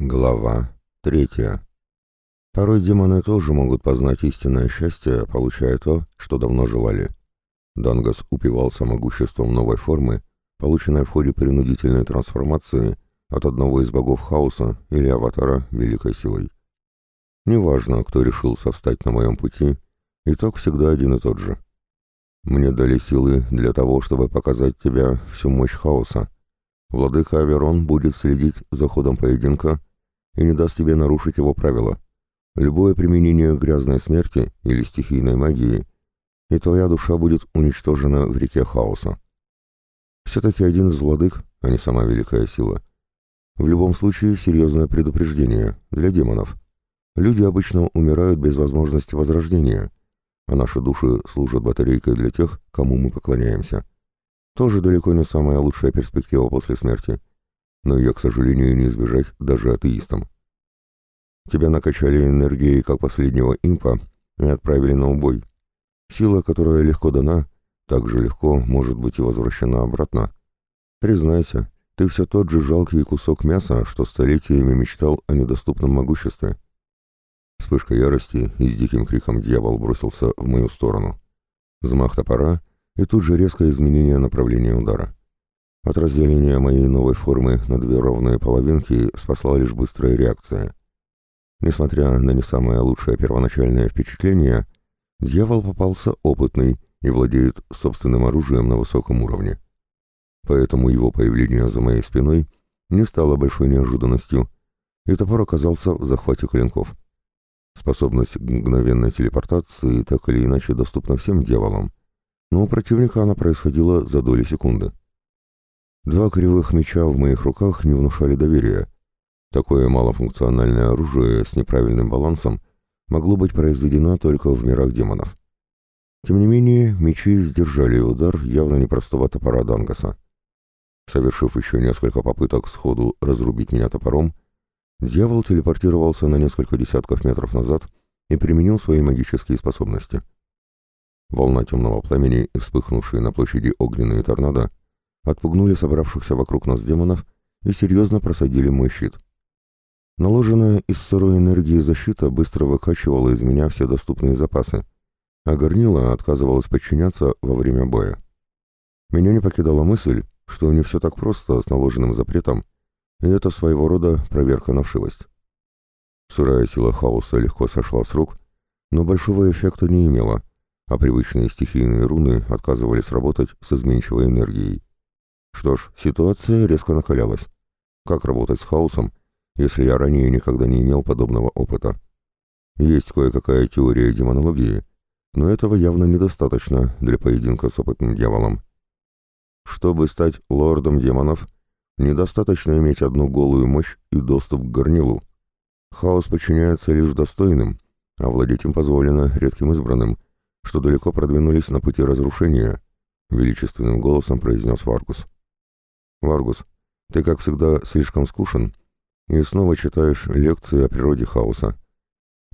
Глава третья. Порой демоны тоже могут познать истинное счастье, получая то, что давно желали. Дангас упивался могуществом новой формы, полученной в ходе принудительной трансформации от одного из богов хаоса или аватара великой силой. Неважно, кто решился встать на моем пути, итог всегда один и тот же. Мне дали силы для того, чтобы показать тебе всю мощь хаоса, Владыка Аверон будет следить за ходом поединка и не даст тебе нарушить его правила. Любое применение грязной смерти или стихийной магии, и твоя душа будет уничтожена в реке хаоса. Все-таки один из владык, а не сама великая сила. В любом случае, серьезное предупреждение для демонов. Люди обычно умирают без возможности возрождения, а наши души служат батарейкой для тех, кому мы поклоняемся. Тоже далеко не самая лучшая перспектива после смерти, но ее, к сожалению, не избежать даже атеистам. Тебя накачали энергией как последнего импа и отправили на убой. Сила, которая легко дана, так же легко может быть и возвращена обратно. Признайся, ты все тот же жалкий кусок мяса, что столетиями мечтал о недоступном могуществе. Вспышка ярости и с диким криком дьявол бросился в мою сторону. Взмах топора — и тут же резкое изменение направления удара. От разделения моей новой формы на две ровные половинки спасла лишь быстрая реакция. Несмотря на не самое лучшее первоначальное впечатление, дьявол попался опытный и владеет собственным оружием на высоком уровне. Поэтому его появление за моей спиной не стало большой неожиданностью, и топор оказался в захвате клинков. Способность мгновенной телепортации так или иначе доступна всем дьяволам, но у противника она происходила за доли секунды. Два кривых меча в моих руках не внушали доверия. Такое малофункциональное оружие с неправильным балансом могло быть произведено только в мирах демонов. Тем не менее, мечи сдержали удар явно непростого топора Дангаса. Совершив еще несколько попыток сходу разрубить меня топором, дьявол телепортировался на несколько десятков метров назад и применил свои магические способности — Волна темного пламени и вспыхнувшие на площади огненные торнадо отпугнули собравшихся вокруг нас демонов и серьезно просадили мой щит. Наложенная из сырой энергии защита быстро выкачивала из меня все доступные запасы, а горнила отказывалась подчиняться во время боя. Меня не покидала мысль, что не все так просто с наложенным запретом, и это своего рода проверка на вшивость. Сырая сила хаоса легко сошла с рук, но большого эффекта не имела — а привычные стихийные руны отказывались работать с изменчивой энергией. Что ж, ситуация резко накалялась. Как работать с хаосом, если я ранее никогда не имел подобного опыта? Есть кое-какая теория демонологии, но этого явно недостаточно для поединка с опытным дьяволом. Чтобы стать лордом демонов, недостаточно иметь одну голую мощь и доступ к горнилу. Хаос подчиняется лишь достойным, а владеть им позволено редким избранным, что далеко продвинулись на пути разрушения», — величественным голосом произнес Варгус. «Варгус, ты, как всегда, слишком скушен и снова читаешь лекции о природе хаоса.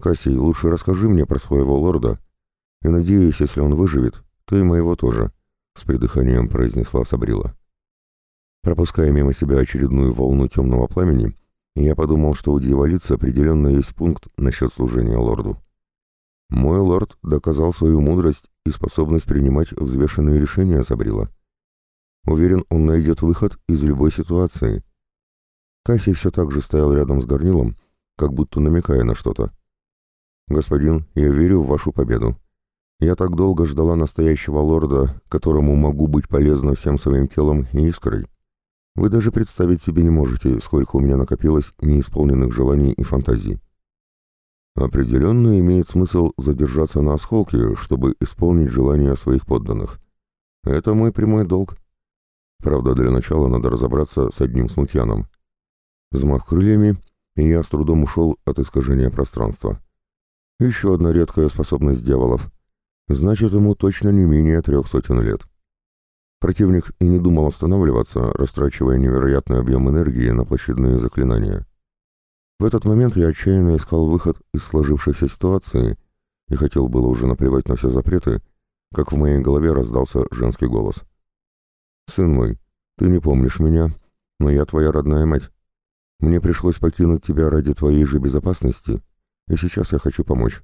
Кассий, лучше расскажи мне про своего лорда, и, надеюсь, если он выживет, то и моего тоже», — с придыханием произнесла Сабрила. Пропуская мимо себя очередную волну темного пламени, я подумал, что у дьяволицы определенно есть пункт насчет служения лорду. Мой лорд доказал свою мудрость и способность принимать взвешенные решения Сабрила. Уверен, он найдет выход из любой ситуации. Кассий все так же стоял рядом с горнилом, как будто намекая на что-то. «Господин, я верю в вашу победу. Я так долго ждала настоящего лорда, которому могу быть полезна всем своим телом и искрой. Вы даже представить себе не можете, сколько у меня накопилось неисполненных желаний и фантазий. Определенно имеет смысл задержаться на осколке, чтобы исполнить желания своих подданных. Это мой прямой долг. Правда, для начала надо разобраться с одним смутьяном. Взмах крыльями, и я с трудом ушел от искажения пространства. Еще одна редкая способность дьяволов. Значит, ему точно не менее трех сотен лет. Противник и не думал останавливаться, растрачивая невероятный объем энергии на площадные заклинания. В этот момент я отчаянно искал выход из сложившейся ситуации и хотел было уже наплевать на все запреты, как в моей голове раздался женский голос. «Сын мой, ты не помнишь меня, но я твоя родная мать. Мне пришлось покинуть тебя ради твоей же безопасности, и сейчас я хочу помочь.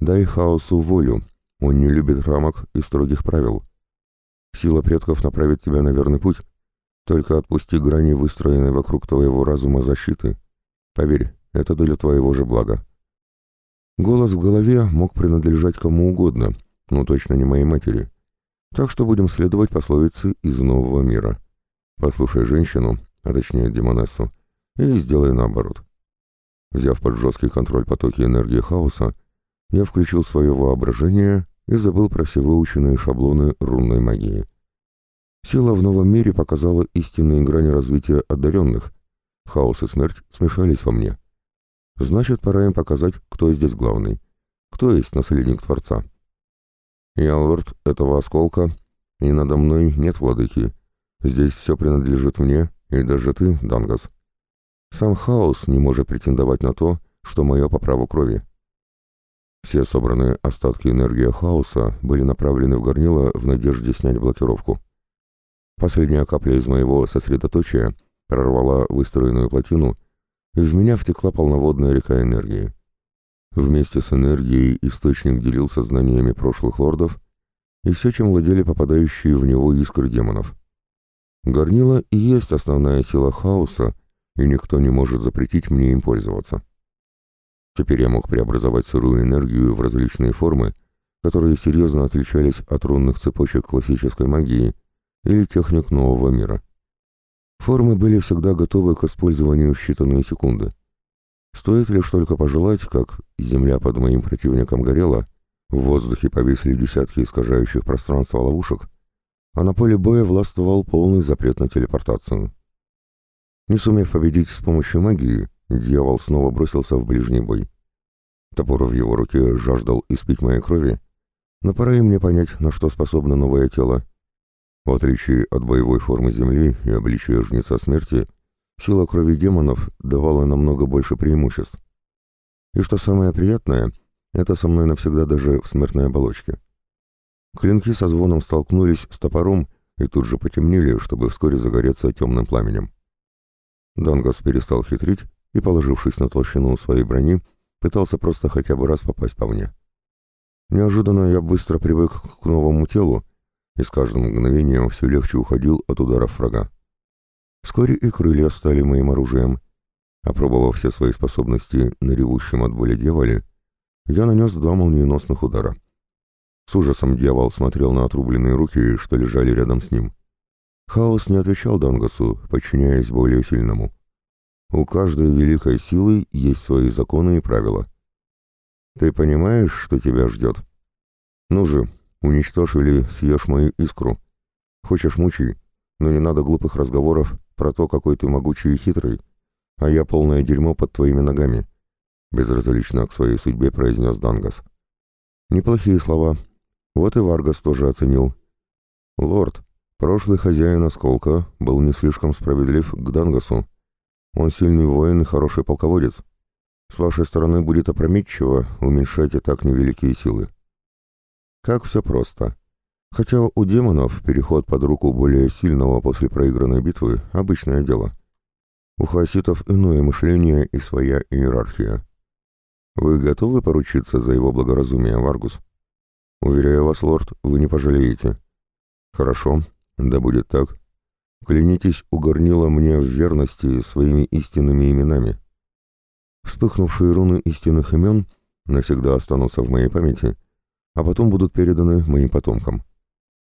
Дай хаосу волю, он не любит рамок и строгих правил. Сила предков направит тебя на верный путь, только отпусти грани, выстроенной вокруг твоего разума защиты. Поверь, это для твоего же блага. Голос в голове мог принадлежать кому угодно, но точно не моей матери. Так что будем следовать пословице из нового мира. Послушай женщину, а точнее демонессу, и сделай наоборот. Взяв под жесткий контроль потоки энергии хаоса, я включил свое воображение и забыл про все выученные шаблоны рунной магии. Сила в новом мире показала истинные грани развития одаренных. Хаос и смерть смешались во мне. Значит, пора им показать, кто здесь главный. Кто есть наследник Творца. Я лорд этого осколка, и надо мной нет владыки. Здесь все принадлежит мне, и даже ты, Дангас. Сам хаос не может претендовать на то, что мое по праву крови. Все собранные остатки энергии хаоса были направлены в горнило в надежде снять блокировку. Последняя капля из моего сосредоточия прорвала выстроенную плотину, и в меня втекла полноводная река энергии. Вместе с энергией источник делился знаниями прошлых лордов и все, чем владели попадающие в него искры демонов. Горнило и есть основная сила хаоса, и никто не может запретить мне им пользоваться. Теперь я мог преобразовать сырую энергию в различные формы, которые серьезно отличались от рунных цепочек классической магии или техник нового мира. Формы были всегда готовы к использованию в считанные секунды. Стоит лишь только пожелать, как земля под моим противником горела, в воздухе повисли десятки искажающих пространство ловушек, а на поле боя властвовал полный запрет на телепортацию. Не сумев победить с помощью магии, дьявол снова бросился в ближний бой. Топор в его руке жаждал испить моей крови, но пора и мне понять, на что способно новое тело. В отличие от боевой формы Земли и обличия Жнеца Смерти, сила крови демонов давала намного больше преимуществ. И что самое приятное, это со мной навсегда даже в смертной оболочке. Клинки со звоном столкнулись с топором и тут же потемнели, чтобы вскоре загореться темным пламенем. Дангас перестал хитрить и, положившись на толщину своей брони, пытался просто хотя бы раз попасть по мне. Неожиданно я быстро привык к новому телу, и с каждым мгновением все легче уходил от ударов врага. Вскоре и крылья стали моим оружием. Опробовав все свои способности на ревущем от боли дьяволе, я нанес два молниеносных удара. С ужасом дьявол смотрел на отрубленные руки, что лежали рядом с ним. Хаос не отвечал Дангасу, подчиняясь более сильному. У каждой великой силы есть свои законы и правила. Ты понимаешь, что тебя ждет? Ну же, уничтожь или съешь мою искру. Хочешь мучай, но не надо глупых разговоров про то, какой ты могучий и хитрый, а я полное дерьмо под твоими ногами», — безразлично к своей судьбе произнес Дангас. Неплохие слова. Вот и Варгас тоже оценил. «Лорд, Прошлый хозяин осколка был не слишком справедлив к Дангасу. Он сильный воин и хороший полководец. С вашей стороны будет опрометчиво уменьшать и так невеликие силы. Как все просто. Хотя у демонов переход под руку более сильного после проигранной битвы – обычное дело. У хаоситов иное мышление и своя иерархия. Вы готовы поручиться за его благоразумие, Варгус? Уверяю вас, лорд, вы не пожалеете. Хорошо, да будет так. Клянитесь у горнила мне в верности своими истинными именами. Вспыхнувшие руны истинных имен навсегда останутся в моей памяти, а потом будут переданы моим потомкам.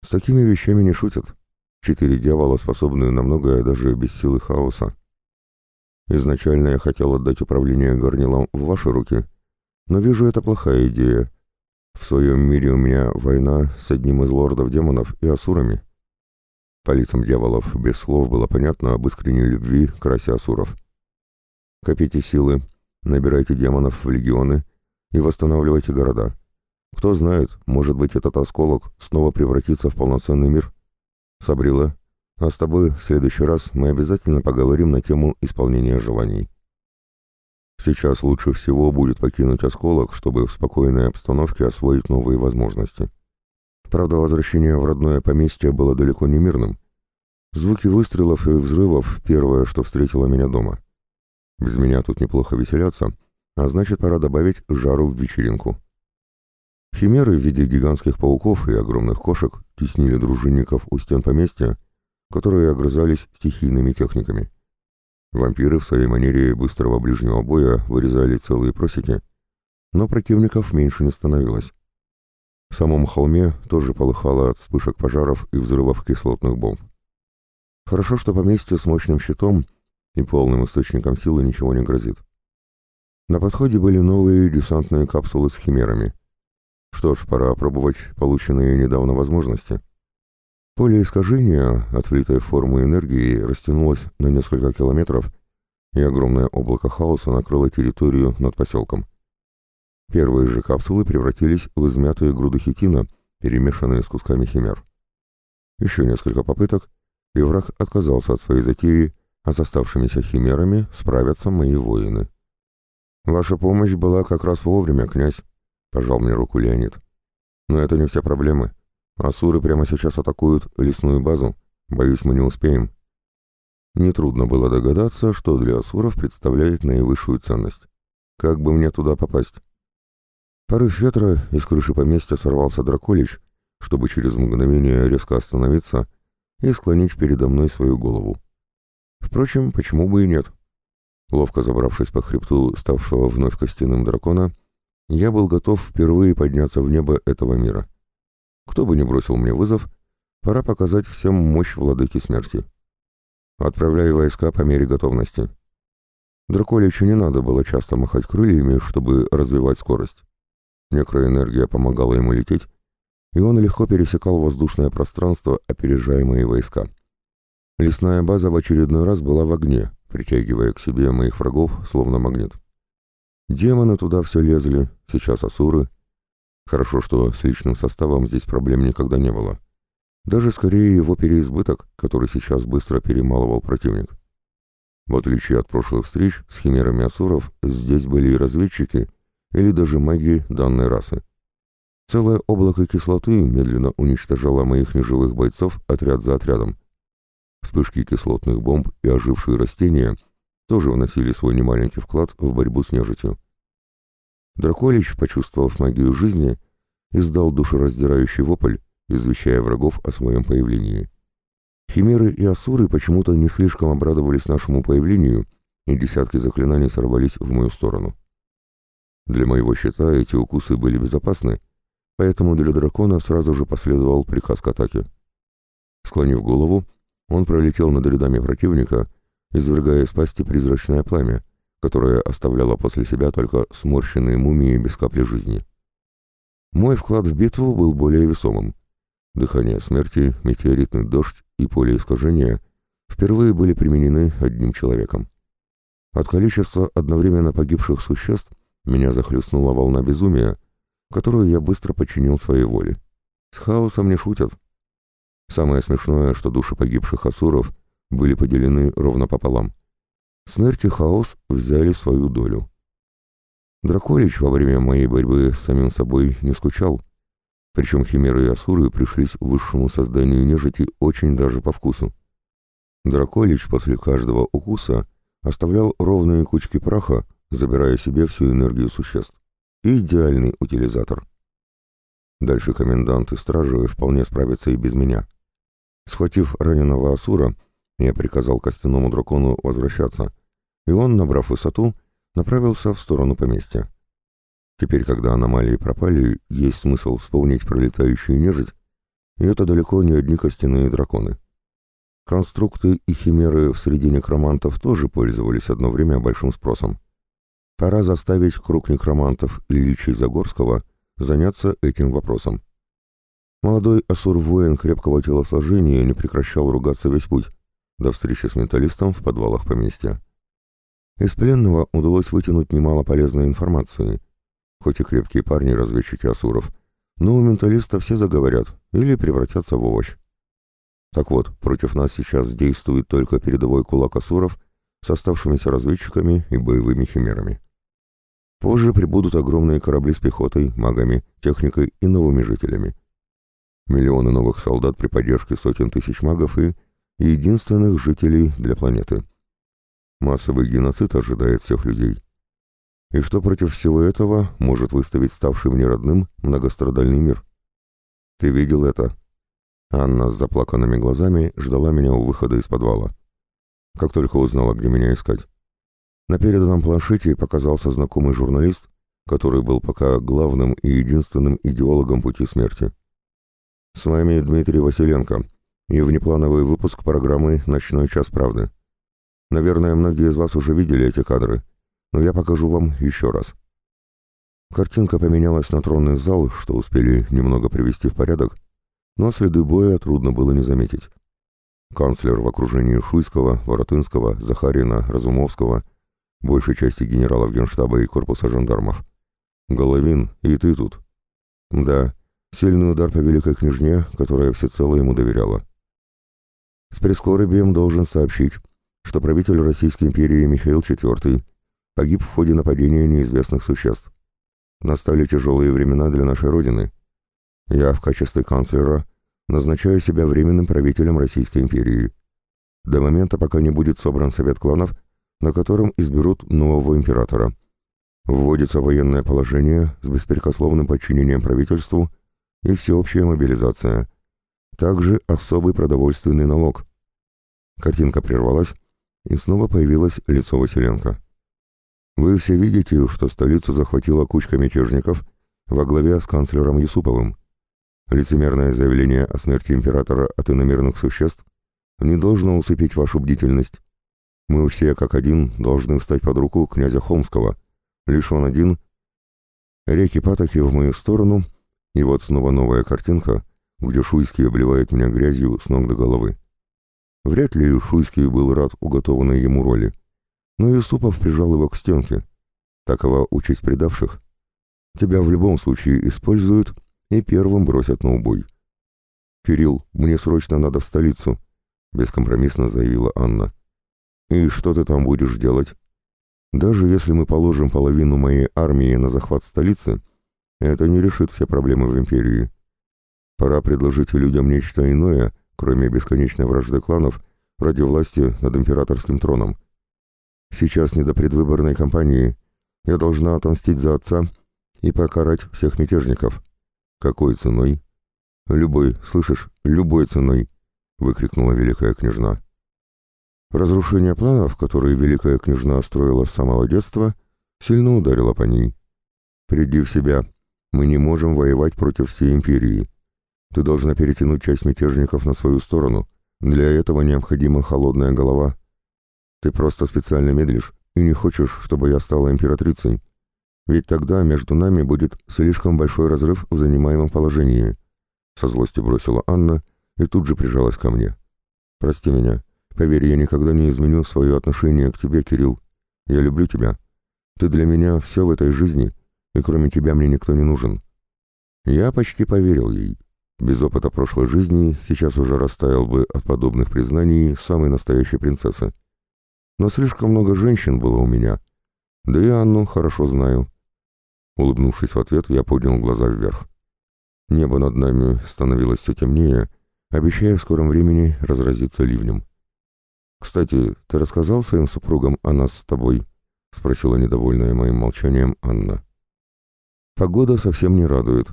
С такими вещами не шутят. Четыре дьявола способны на многое даже без силы хаоса. Изначально я хотел отдать управление горнилом в ваши руки, но вижу, это плохая идея. В своем мире у меня война с одним из лордов демонов и асурами. По лицам дьяволов без слов было понятно об искренней любви к расе асуров. Копите силы, набирайте демонов в легионы и восстанавливайте города. Кто знает, может быть, этот осколок снова превратится в полноценный мир. Сабрила, а с тобой в следующий раз мы обязательно поговорим на тему исполнения желаний. Сейчас лучше всего будет покинуть осколок, чтобы в спокойной обстановке освоить новые возможности. Правда, возвращение в родное поместье было далеко не мирным. Звуки выстрелов и взрывов — первое, что встретило меня дома. Без меня тут неплохо веселятся, а значит, пора добавить жару в вечеринку. Химеры в виде гигантских пауков и огромных кошек теснили дружинников у стен поместья, которые огрызались стихийными техниками. Вампиры в своей манере быстрого ближнего боя вырезали целые просеки, но противников меньше не становилось. В самом холме тоже полыхало от вспышек пожаров и взрывов кислотных бомб. Хорошо, что поместью с мощным щитом и полным источником силы ничего не грозит. На подходе были новые десантные капсулы с химерами. Что ж, пора опробовать полученные недавно возможности. Поле искажения от влитой формы энергии растянулось на несколько километров, и огромное облако хаоса накрыло территорию над поселком. Первые же капсулы превратились в измятые груды хитина, перемешанные с кусками химер. Еще несколько попыток, и враг отказался от своей затеи, а с оставшимися химерами справятся мои воины. «Ваша помощь была как раз вовремя, князь», — пожал мне руку Леонид. «Но это не все проблемы. Асуры прямо сейчас атакуют лесную базу. Боюсь, мы не успеем». Нетрудно было догадаться, что для асуров представляет наивысшую ценность. Как бы мне туда попасть? Порыв ветра из крыши поместья сорвался Драколич, чтобы через мгновение резко остановиться и склонить передо мной свою голову. Впрочем, почему бы и нет? Ловко забравшись по хребту ставшего вновь костяным дракона, я был готов впервые подняться в небо этого мира. Кто бы ни бросил мне вызов, пора показать всем мощь владыки смерти. Отправляю войска по мере готовности. Драколичу не надо было часто махать крыльями, чтобы развивать скорость. Некроэнергия помогала ему лететь, и он легко пересекал воздушное пространство, опережая мои войска. Лесная база в очередной раз была в огне, притягивая к себе моих врагов, словно магнит. Демоны туда все лезли, сейчас асуры. Хорошо, что с личным составом здесь проблем никогда не было. Даже скорее его переизбыток, который сейчас быстро перемалывал противник. В отличие от прошлых встреч с химерами асуров, здесь были и разведчики — или даже маги данной расы. Целое облако кислоты медленно уничтожало моих неживых бойцов отряд за отрядом. Вспышки кислотных бомб и ожившие растения тоже вносили свой немаленький вклад в борьбу с нежитью. Драколич, почувствовав магию жизни, издал душераздирающий вопль, извещая врагов о своем появлении. Химеры и асуры почему-то не слишком обрадовались нашему появлению, и десятки заклинаний сорвались в мою сторону. Для моего щита эти укусы были безопасны, поэтому для дракона сразу же последовал приказ к атаке. Склонив голову, он пролетел над рядами противника, извергая из пасти призрачное пламя, которое оставляло после себя только сморщенные мумии без капли жизни. Мой вклад в битву был более весомым. Дыхание смерти, метеоритный дождь и поле искажения впервые были применены одним человеком. От количества одновременно погибших существ меня захлестнула волна безумия, которую я быстро подчинил своей воле. С хаосом не шутят. Самое смешное, что души погибших асуров были поделены ровно пополам. Смерть и хаос взяли свою долю. Драколич во время моей борьбы с самим собой не скучал, причем химеры и асуры пришлись высшему созданию нежити очень даже по вкусу. Драколич после каждого укуса оставлял ровные кучки праха, забирая себе всю энергию существ. идеальный утилизатор. Дальше комендант и стражи вполне справятся и без меня. Схватив раненого Асура, я приказал костяному дракону возвращаться, и он, набрав высоту, направился в сторону поместья. Теперь, когда аномалии пропали, есть смысл вспомнить пролетающую нежить, и это далеко не одни костяные драконы. Конструкты и химеры в среде некромантов тоже пользовались одно время большим спросом. Пора заставить круг некромантов Ильича Загорского заняться этим вопросом. Молодой асур-воин крепкого телосложения не прекращал ругаться весь путь, до встречи с менталистом в подвалах поместья. Из пленного удалось вытянуть немало полезной информации. Хоть и крепкие парни разведчики асуров, но у менталиста все заговорят или превратятся в овощ. Так вот, против нас сейчас действует только передовой кулак асуров с оставшимися разведчиками и боевыми химерами. Позже прибудут огромные корабли с пехотой, магами, техникой и новыми жителями. Миллионы новых солдат при поддержке сотен тысяч магов и единственных жителей для планеты. Массовый геноцид ожидает всех людей. И что против всего этого может выставить ставший мне родным многострадальный мир? Ты видел это? Анна с заплаканными глазами ждала меня у выхода из подвала. Как только узнала, где меня искать. На переданном планшете показался знакомый журналист, который был пока главным и единственным идеологом пути смерти. С вами Дмитрий Василенко и внеплановый выпуск программы «Ночной час правды». Наверное, многие из вас уже видели эти кадры, но я покажу вам еще раз. Картинка поменялась на тронный зал, что успели немного привести в порядок, но следы боя трудно было не заметить. Канцлер в окружении Шуйского, Воротынского, Захарина, Разумовского, большей части генералов генштаба и корпуса жандармов. Головин, и ты тут. Да, сильный удар по великой княжне, которая всецело ему доверяла. С прискорбием должен сообщить, что правитель Российской империи Михаил IV погиб в ходе нападения неизвестных существ. Настали тяжелые времена для нашей Родины. Я в качестве канцлера назначаю себя временным правителем Российской империи. До момента, пока не будет собран совет кланов, на котором изберут нового императора. Вводится военное положение с беспрекословным подчинением правительству и всеобщая мобилизация. Также особый продовольственный налог. Картинка прервалась, и снова появилось лицо Василенко. Вы все видите, что столицу захватила кучка мятежников во главе с канцлером Юсуповым. Лицемерное заявление о смерти императора от иномерных существ не должно усыпить вашу бдительность. Мы все, как один, должны встать под руку князя Холмского. Лишь он один. Реки Патоки в мою сторону, и вот снова новая картинка, где Шуйский обливает меня грязью с ног до головы. Вряд ли Шуйский был рад уготованной ему роли, но Юсупов прижал его к стенке. Такова участь предавших. Тебя в любом случае используют и первым бросят на убой. «Кирилл, мне срочно надо в столицу», — бескомпромиссно заявила Анна. «И что ты там будешь делать? Даже если мы положим половину моей армии на захват столицы, это не решит все проблемы в империи. Пора предложить людям нечто иное, кроме бесконечной вражды кланов, ради власти над императорским троном. Сейчас не до предвыборной кампании. Я должна отомстить за отца и покарать всех мятежников». «Какой ценой?» «Любой, слышишь, любой ценой!» — выкрикнула великая княжна. Разрушение планов, которые великая княжна строила с самого детства, сильно ударило по ней. «Приди в себя. Мы не можем воевать против всей империи. Ты должна перетянуть часть мятежников на свою сторону. Для этого необходима холодная голова. Ты просто специально медлишь и не хочешь, чтобы я стала императрицей. Ведь тогда между нами будет слишком большой разрыв в занимаемом положении. Со злостью бросила Анна и тут же прижалась ко мне. Прости меня. Поверь, я никогда не изменю свое отношение к тебе, Кирилл. Я люблю тебя. Ты для меня все в этой жизни, и кроме тебя мне никто не нужен. Я почти поверил ей. Без опыта прошлой жизни сейчас уже растаял бы от подобных признаний самой настоящей принцессы. Но слишком много женщин было у меня. Да и Анну хорошо знаю. Улыбнувшись в ответ, я поднял глаза вверх. Небо над нами становилось все темнее, обещая в скором времени разразиться ливнем. «Кстати, ты рассказал своим супругам о нас с тобой?» — спросила недовольная моим молчанием Анна. «Погода совсем не радует.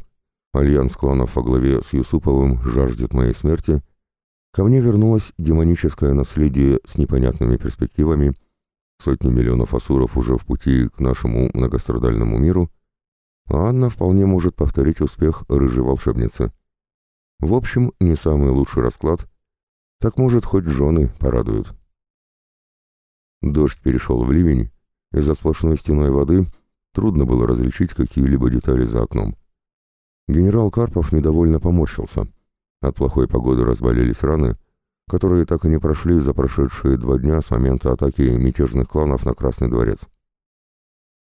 Альянс кланов во главе с Юсуповым жаждет моей смерти. Ко мне вернулось демоническое наследие с непонятными перспективами. Сотни миллионов асуров уже в пути к нашему многострадальному миру — Анна вполне может повторить успех рыжей волшебницы. В общем, не самый лучший расклад. Так может, хоть жены порадуют. Дождь перешел в ливень, и за сплошной стеной воды трудно было различить какие-либо детали за окном. Генерал Карпов недовольно поморщился. От плохой погоды разболелись раны, которые так и не прошли за прошедшие два дня с момента атаки мятежных кланов на Красный дворец.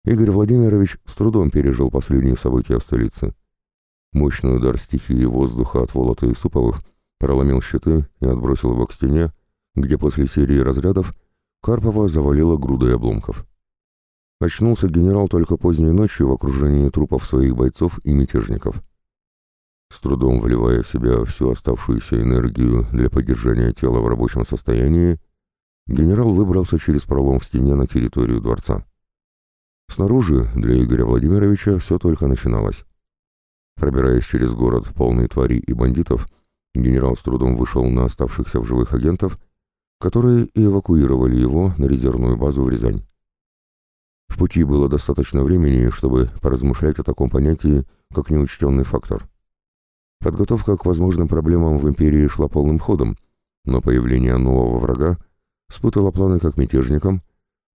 Игорь Владимирович с трудом пережил последние события в столице. Мощный удар стихии воздуха от Волота и Суповых проломил щиты и отбросил его к стене, где после серии разрядов Карпова завалила грудой обломков. Очнулся генерал только поздней ночью в окружении трупов своих бойцов и мятежников. С трудом вливая в себя всю оставшуюся энергию для поддержания тела в рабочем состоянии, генерал выбрался через пролом в стене на территорию дворца. Снаружи для Игоря Владимировича все только начиналось. Пробираясь через город, полный тварей и бандитов, генерал с трудом вышел на оставшихся в живых агентов, которые и эвакуировали его на резервную базу в Рязань. В пути было достаточно времени, чтобы поразмышлять о таком понятии, как неучтенный фактор. Подготовка к возможным проблемам в империи шла полным ходом, но появление нового врага спутало планы как мятежникам,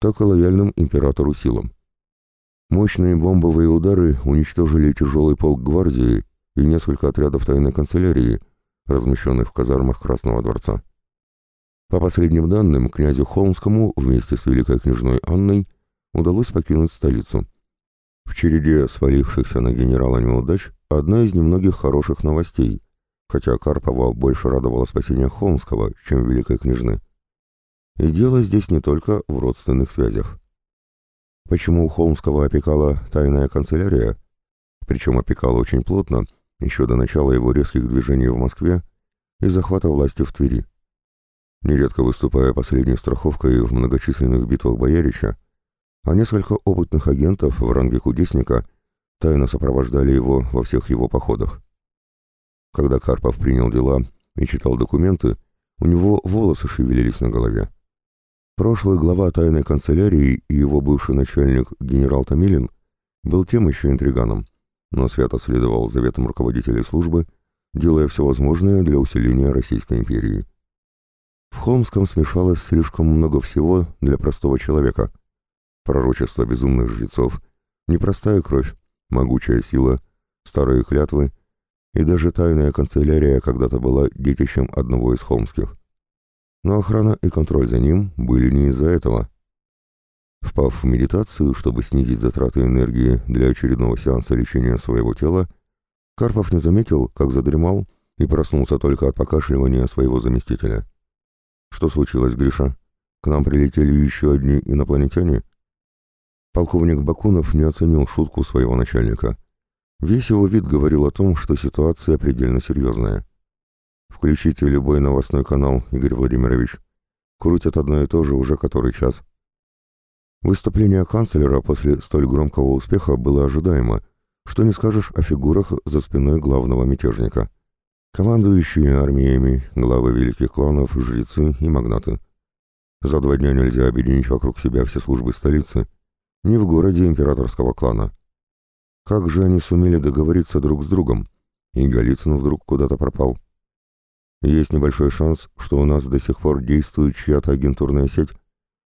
так и лояльным императору силам. Мощные бомбовые удары уничтожили тяжелый полк гвардии и несколько отрядов тайной канцелярии, размещенных в казармах Красного дворца. По последним данным, князю Холмскому вместе с великой княжной Анной удалось покинуть столицу. В череде свалившихся на генерала неудач одна из немногих хороших новостей, хотя Карпова больше радовало спасение Холмского, чем великой княжны. И дело здесь не только в родственных связях. Почему у Холмского опекала тайная канцелярия, причем опекала очень плотно, еще до начала его резких движений в Москве и захвата власти в Твери. Нередко выступая последней страховкой в многочисленных битвах Боярича, а несколько опытных агентов в ранге кудесника тайно сопровождали его во всех его походах. Когда Карпов принял дела и читал документы, у него волосы шевелились на голове. Прошлый глава тайной канцелярии и его бывший начальник генерал Томилин был тем еще интриганом, но свято следовал заветам руководителей службы, делая все возможное для усиления Российской империи. В Холмском смешалось слишком много всего для простого человека. Пророчество безумных жрецов, непростая кровь, могучая сила, старые клятвы и даже тайная канцелярия когда-то была детищем одного из холмских но охрана и контроль за ним были не из-за этого. Впав в медитацию, чтобы снизить затраты энергии для очередного сеанса лечения своего тела, Карпов не заметил, как задремал и проснулся только от покашливания своего заместителя. «Что случилось, Гриша? К нам прилетели еще одни инопланетяне?» Полковник Бакунов не оценил шутку своего начальника. Весь его вид говорил о том, что ситуация предельно серьезная. Включите любой новостной канал, Игорь Владимирович. Крутят одно и то же уже который час. Выступление канцлера после столь громкого успеха было ожидаемо, что не скажешь о фигурах за спиной главного мятежника. Командующие армиями, главы великих кланов, жрецы и магнаты. За два дня нельзя объединить вокруг себя все службы столицы, не в городе императорского клана. Как же они сумели договориться друг с другом? И Голицын вдруг куда-то пропал. Есть небольшой шанс, что у нас до сих пор действует чья-то агентурная сеть.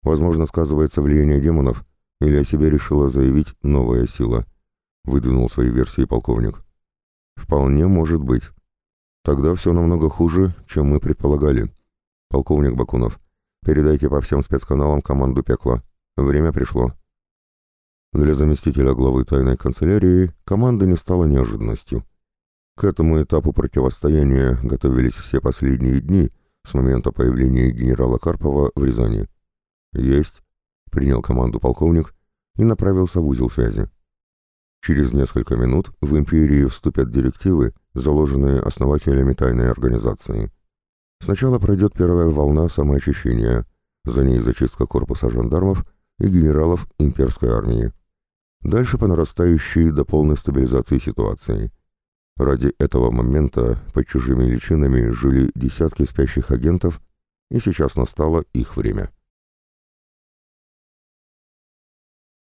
Возможно, сказывается влияние демонов, или о себе решила заявить новая сила. Выдвинул свои версии полковник. Вполне может быть. Тогда все намного хуже, чем мы предполагали. Полковник Бакунов, передайте по всем спецканалам команду пекла. Время пришло. Для заместителя главы тайной канцелярии команда не стала неожиданностью. К этому этапу противостояния готовились все последние дни с момента появления генерала Карпова в Рязани. «Есть», — принял команду полковник и направился в узел связи. Через несколько минут в империи вступят директивы, заложенные основателями тайной организации. Сначала пройдет первая волна самоочищения, за ней зачистка корпуса жандармов и генералов имперской армии. Дальше по нарастающей до полной стабилизации ситуации — Ради этого момента под чужими личинами жили десятки спящих агентов, и сейчас настало их время.